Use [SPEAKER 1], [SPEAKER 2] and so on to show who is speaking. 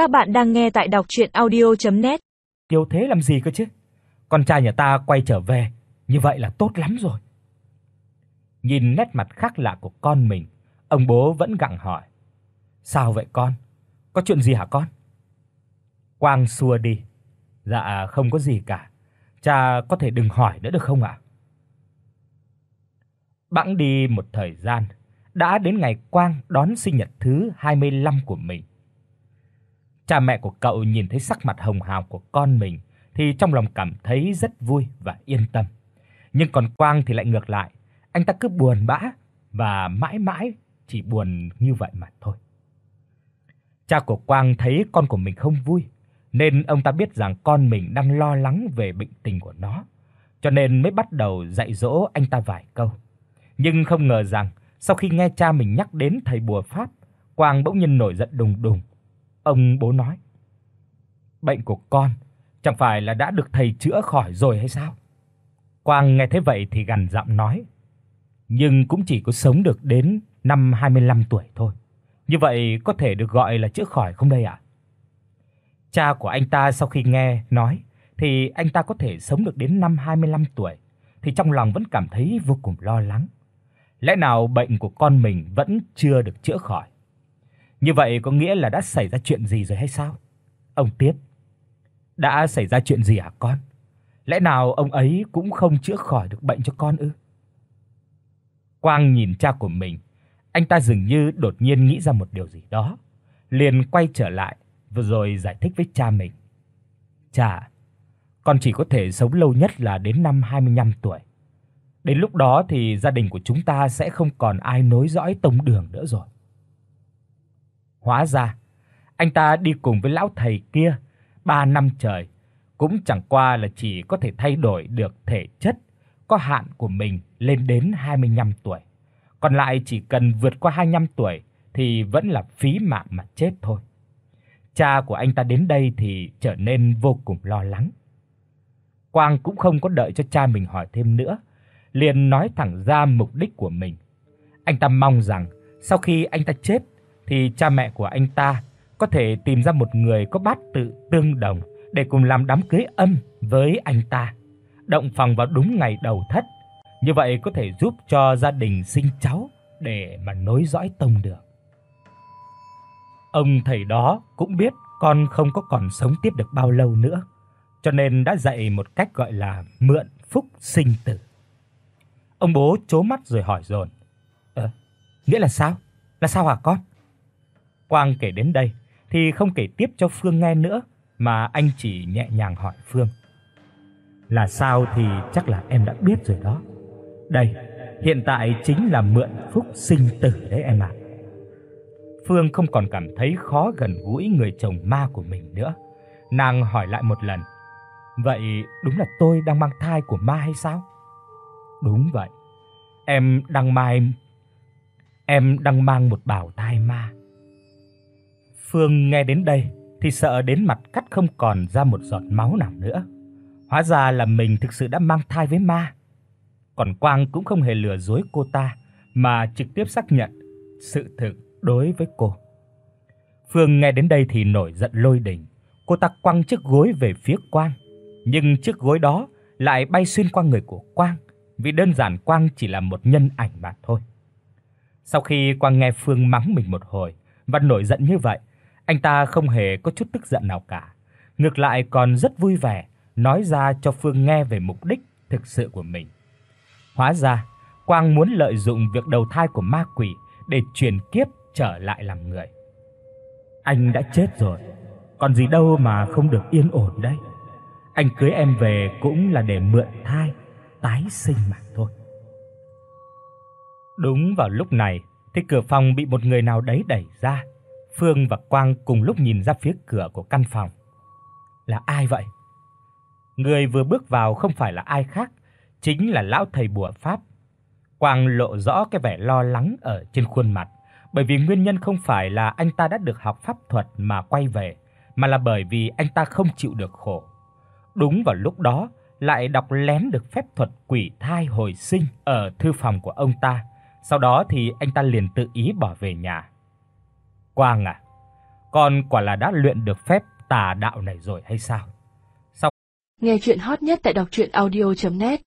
[SPEAKER 1] Các bạn đang nghe tại đọc audio net
[SPEAKER 2] Tiêu thế làm gì cơ chứ? Con trai nhà ta quay trở về, như vậy là tốt lắm rồi. Nhìn nét mặt khác lạ của con mình, ông bố vẫn gặng hỏi: "Sao vậy con? Có chuyện gì hả con?" Quang xua đi: "Dạ không có gì cả. Cha có thể đừng hỏi nữa được không ạ?" Bẵng đi một thời gian, đã đến ngày Quang đón sinh nhật thứ 25 của mình. Cha mẹ của cậu nhìn thấy sắc mặt hồng hào của con mình thì trong lòng cảm thấy rất vui và yên tâm. Nhưng còn Quang thì lại ngược lại, anh ta cứ buồn bã và mãi mãi chỉ buồn như vậy mà thôi. Cha của Quang thấy con của mình không vui, nên ông ta biết rằng con mình đang lo lắng về bệnh tình của nó, cho nên mới bắt đầu dạy dỗ anh ta vài câu. Nhưng không ngờ rằng sau khi nghe cha mình nhắc đến thầy bùa pháp, Quang bỗng nhiên nổi giận đùng đùng. Ông bố nói: "Bệnh của con chẳng phải là đã được thầy chữa khỏi rồi hay sao?" Quang nghe thế vậy thì gằn giọng nói: "Nhưng cũng chỉ có sống được đến năm 25 tuổi thôi. Như vậy có thể được gọi là chữa khỏi không đây ạ?" Cha của anh ta sau khi nghe nói thì anh ta có thể sống được đến năm 25 tuổi thì trong lòng vẫn cảm thấy vô cùng lo lắng. Lẽ nào bệnh của con mình vẫn chưa được chữa khỏi? Như vậy có nghĩa là đã xảy ra chuyện gì rồi hay sao? Ông tiếp. Đã xảy ra chuyện gì hả con? Lẽ nào ông ấy cũng không chữa khỏi được bệnh cho con ư? Quang nhìn cha của mình, anh ta dường như đột nhiên nghĩ ra một điều gì đó, liền quay trở lại vừa rồi giải thích với cha mình. "Cha, con chỉ có thể sống lâu nhất là đến năm 25 tuổi. Đến lúc đó thì gia đình của chúng ta sẽ không còn ai nối dõi tông đường nữa rồi." Hóa ra, anh ta đi cùng với lão thầy kia 3 năm trời, cũng chẳng qua là chỉ có thể thay đổi được thể chất có hạn của mình lên đến 25 tuổi. Còn lại chỉ cần vượt qua 25 tuổi thì vẫn là phí mạng mà chết thôi. Cha của anh ta đến đây thì trở nên vô cùng lo lắng. Quang cũng không có đợi cho cha mình hỏi thêm nữa, liền nói thẳng ra mục đích của mình. Anh ta mong rằng sau khi anh ta chết thì cha mẹ của anh ta có thể tìm ra một người có bát tự tương đồng để cùng làm đám cưới âm với anh ta. Động phòng vào đúng ngày đầu thất, như vậy có thể giúp cho gia đình sinh cháu để mà nối dõi tông được Ông thầy đó cũng biết con không có còn sống tiếp được bao lâu nữa, cho nên đã dạy một cách gọi là mượn phúc sinh tử. Ông bố chố mắt rồi hỏi dồn: "Ờ, nghĩa là sao? Là sao hả con?" Quang kể đến đây thì không kể tiếp cho Phương nghe nữa, mà anh chỉ nhẹ nhàng hỏi Phương. Là sao thì chắc là em đã biết rồi đó. Đây, hiện tại chính là mượn phúc sinh tử đấy em ạ. Phương không còn cảm thấy khó gần gũi người chồng ma của mình nữa. Nàng hỏi lại một lần. Vậy đúng là tôi đang mang thai của ma hay sao? Đúng vậy. Em đang mang em đang mang một bào thai ma. Phương nghe đến đây thì sợ đến mặt cắt không còn ra một giọt máu nào nữa. Hóa ra là mình thực sự đã mang thai với ma. Còn Quang cũng không hề lừa dối cô ta mà trực tiếp xác nhận sự thực đối với cô. Phương nghe đến đây thì nổi giận lôi đình, cô ta quăng chiếc gối về phía Quang, nhưng chiếc gối đó lại bay xuyên qua người của Quang, vì đơn giản Quang chỉ là một nhân ảnh mà thôi. Sau khi Quang nghe Phương mắng mình một hồi và nổi giận như vậy, anh ta không hề có chút tức giận nào cả, ngược lại còn rất vui vẻ nói ra cho Phương nghe về mục đích thực sự của mình. Hóa ra, Quang muốn lợi dụng việc đầu thai của ma quỷ để chuyển kiếp trở lại làm người. Anh đã chết rồi, còn gì đâu mà không được yên ổn đây. Anh cưới em về cũng là để mượn thai, tái sinh mà thôi. Đúng vào lúc này thì cửa phòng bị một người nào đấy đẩy ra. Phương và Quang cùng lúc nhìn ra phía cửa của căn phòng. Là ai vậy? Người vừa bước vào không phải là ai khác, chính là lão thầy bùa pháp. Quang lộ rõ cái vẻ lo lắng ở trên khuôn mặt, bởi vì nguyên nhân không phải là anh ta đã được học pháp thuật mà quay về, mà là bởi vì anh ta không chịu được khổ. Đúng vào lúc đó, lại đọc lén được phép thuật quỷ thai hồi sinh ở thư phòng của ông ta. Sau đó thì anh ta liền tự ý bỏ về nhà. Quang à, con quả là đã luyện được phép tà đạo này rồi hay sao? Sau...
[SPEAKER 3] Nghe truyện hot nhất tại doctruyenaudio.net